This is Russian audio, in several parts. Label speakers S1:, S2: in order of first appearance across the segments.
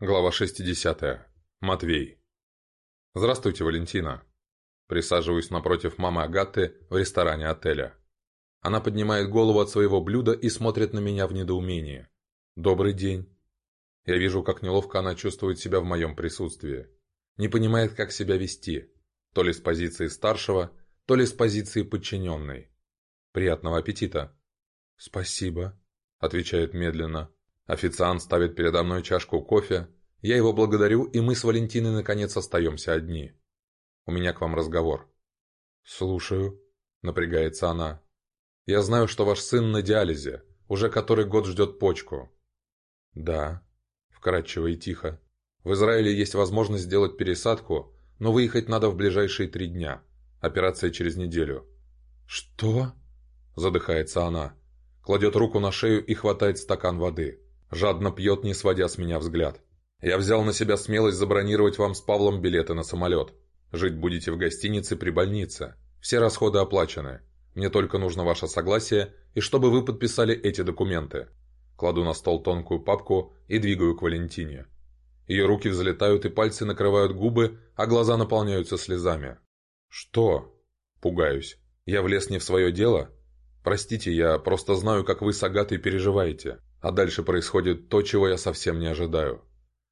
S1: Глава 60. Матвей. «Здравствуйте, Валентина». Присаживаюсь напротив мамы Агаты в ресторане отеля. Она поднимает голову от своего блюда и смотрит на меня в недоумении. «Добрый день». Я вижу, как неловко она чувствует себя в моем присутствии. Не понимает, как себя вести. То ли с позиции старшего, то ли с позиции подчиненной. «Приятного аппетита». «Спасибо», — отвечает медленно. Официант ставит передо мной чашку кофе. Я его благодарю, и мы с Валентиной наконец остаемся одни. У меня к вам разговор. «Слушаю», — напрягается она. «Я знаю, что ваш сын на диализе, уже который год ждет почку». «Да», — вкратчиво и тихо. «В Израиле есть возможность сделать пересадку, но выехать надо в ближайшие три дня. Операция через неделю». «Что?» — задыхается она. Кладет руку на шею и хватает стакан воды жадно пьет, не сводя с меня взгляд. Я взял на себя смелость забронировать вам с Павлом билеты на самолет. Жить будете в гостинице при больнице. Все расходы оплачены. Мне только нужно ваше согласие, и чтобы вы подписали эти документы. Кладу на стол тонкую папку и двигаю к Валентине. Ее руки взлетают и пальцы накрывают губы, а глаза наполняются слезами. «Что?» «Пугаюсь. Я влез не в свое дело?» «Простите, я просто знаю, как вы с Агатой переживаете. А дальше происходит то, чего я совсем не ожидаю.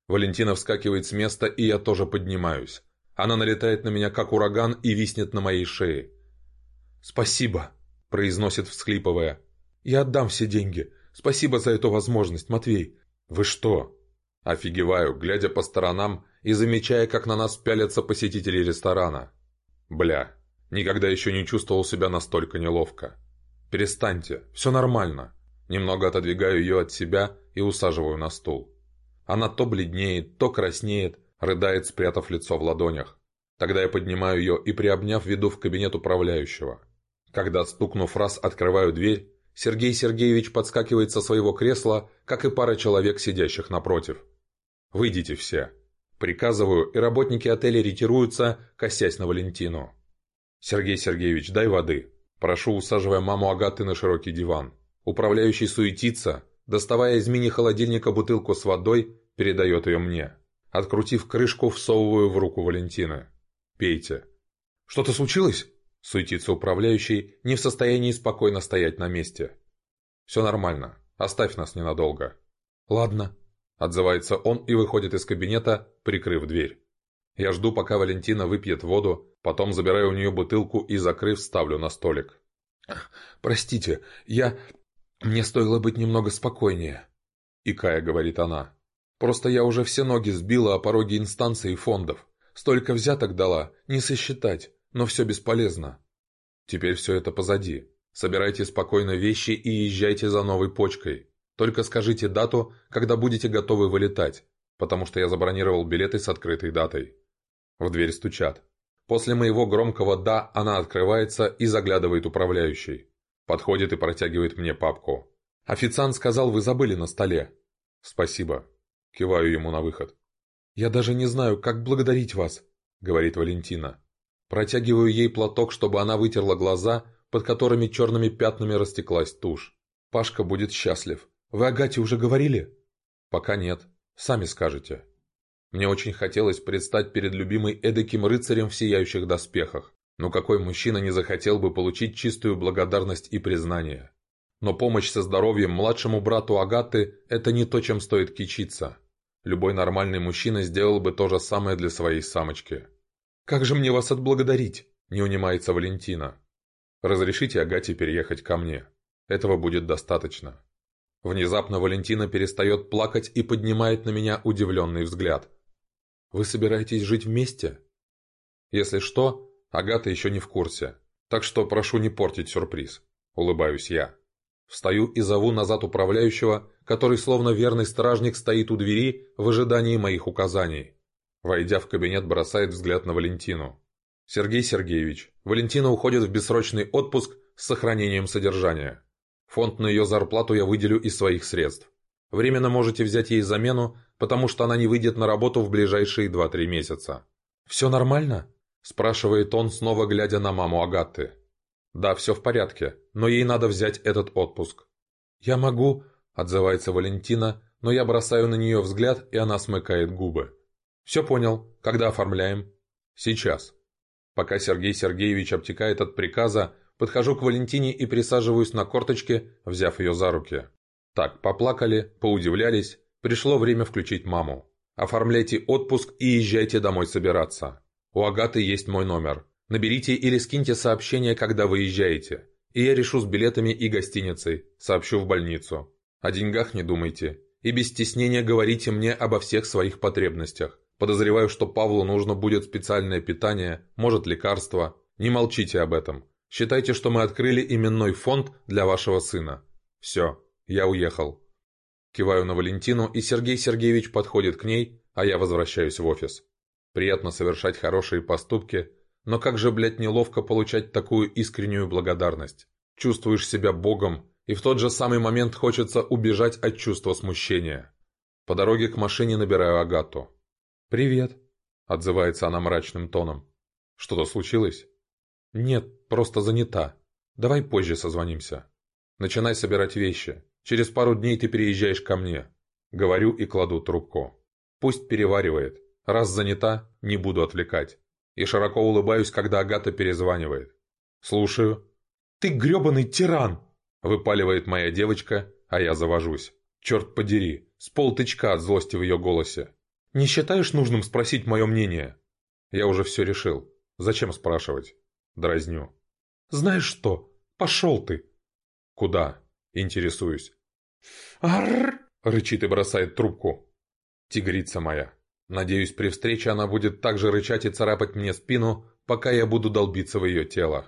S1: Валентина вскакивает с места, и я тоже поднимаюсь. Она налетает на меня, как ураган, и виснет на моей шее. «Спасибо», — произносит, всхлипывая. «Я отдам все деньги. Спасибо за эту возможность, Матвей». «Вы что?» Офигеваю, глядя по сторонам и замечая, как на нас пялятся посетители ресторана. «Бля, никогда еще не чувствовал себя настолько неловко. Перестаньте, все нормально». Немного отодвигаю ее от себя и усаживаю на стул. Она то бледнеет, то краснеет, рыдает, спрятав лицо в ладонях. Тогда я поднимаю ее и, приобняв, веду в кабинет управляющего. Когда, стукнув раз, открываю дверь, Сергей Сергеевич подскакивает со своего кресла, как и пара человек, сидящих напротив. «Выйдите все!» Приказываю, и работники отеля ретируются, косясь на Валентину. «Сергей Сергеевич, дай воды!» Прошу, усаживая маму Агаты на широкий диван. Управляющий суетится, доставая из мини-холодильника бутылку с водой, передает ее мне. Открутив крышку, всовываю в руку Валентины. «Пейте». «Что-то случилось?» – суетится управляющий, не в состоянии спокойно стоять на месте. «Все нормально. Оставь нас ненадолго». «Ладно», – отзывается он и выходит из кабинета, прикрыв дверь. Я жду, пока Валентина выпьет воду, потом забираю у нее бутылку и, закрыв, ставлю на столик. «Простите, я... «Мне стоило быть немного спокойнее», — икая говорит она. «Просто я уже все ноги сбила а о пороге инстанций и фондов. Столько взяток дала, не сосчитать, но все бесполезно». «Теперь все это позади. Собирайте спокойно вещи и езжайте за новой почкой. Только скажите дату, когда будете готовы вылетать, потому что я забронировал билеты с открытой датой». В дверь стучат. После моего громкого «да» она открывается и заглядывает управляющий. Подходит и протягивает мне папку. «Официант сказал, вы забыли на столе». «Спасибо». Киваю ему на выход. «Я даже не знаю, как благодарить вас», — говорит Валентина. Протягиваю ей платок, чтобы она вытерла глаза, под которыми черными пятнами растеклась тушь. Пашка будет счастлив. «Вы Агате уже говорили?» «Пока нет. Сами скажете». Мне очень хотелось предстать перед любимой эдаким рыцарем в сияющих доспехах. Но какой мужчина не захотел бы получить чистую благодарность и признание? Но помощь со здоровьем младшему брату Агаты – это не то, чем стоит кичиться. Любой нормальный мужчина сделал бы то же самое для своей самочки. «Как же мне вас отблагодарить?» – не унимается Валентина. «Разрешите Агате переехать ко мне. Этого будет достаточно». Внезапно Валентина перестает плакать и поднимает на меня удивленный взгляд. «Вы собираетесь жить вместе?» «Если что, Агата еще не в курсе, так что прошу не портить сюрприз. Улыбаюсь я. Встаю и зову назад управляющего, который словно верный стражник стоит у двери в ожидании моих указаний. Войдя в кабинет, бросает взгляд на Валентину. «Сергей Сергеевич, Валентина уходит в бессрочный отпуск с сохранением содержания. Фонд на ее зарплату я выделю из своих средств. Временно можете взять ей замену, потому что она не выйдет на работу в ближайшие 2-3 месяца». «Все нормально?» Спрашивает он, снова глядя на маму Агаты. «Да, все в порядке, но ей надо взять этот отпуск». «Я могу», — отзывается Валентина, но я бросаю на нее взгляд, и она смыкает губы. «Все понял. Когда оформляем?» «Сейчас». Пока Сергей Сергеевич обтекает от приказа, подхожу к Валентине и присаживаюсь на корточке, взяв ее за руки. Так, поплакали, поудивлялись, пришло время включить маму. Оформляйте отпуск и езжайте домой собираться. У Агаты есть мой номер. Наберите или скиньте сообщение, когда выезжаете. И я решу с билетами и гостиницей. Сообщу в больницу. О деньгах не думайте. И без стеснения говорите мне обо всех своих потребностях. Подозреваю, что Павлу нужно будет специальное питание, может лекарство. Не молчите об этом. Считайте, что мы открыли именной фонд для вашего сына. Все, я уехал. Киваю на Валентину, и Сергей Сергеевич подходит к ней, а я возвращаюсь в офис. Приятно совершать хорошие поступки, но как же, блядь, неловко получать такую искреннюю благодарность. Чувствуешь себя богом, и в тот же самый момент хочется убежать от чувства смущения. По дороге к машине набираю Агату. «Привет», — отзывается она мрачным тоном. «Что-то случилось?» «Нет, просто занята. Давай позже созвонимся. Начинай собирать вещи. Через пару дней ты переезжаешь ко мне». Говорю и кладу трубку. Пусть переваривает. Раз занята, не буду отвлекать. И широко улыбаюсь, когда Агата перезванивает. «Слушаю». «Ты грёбаный тиран!» Выпаливает моя девочка, а я завожусь. Черт подери, с полтычка от злости в ее голосе. «Не считаешь нужным спросить мое мнение?» Я уже все решил. Зачем спрашивать? Дразню. «Знаешь что? Пошел ты!» «Куда?» Интересуюсь. «Арррр!» — рычит и бросает трубку. «Тигрица моя!» Надеюсь, при встрече она будет так же рычать и царапать мне спину, пока я буду долбиться в ее тело.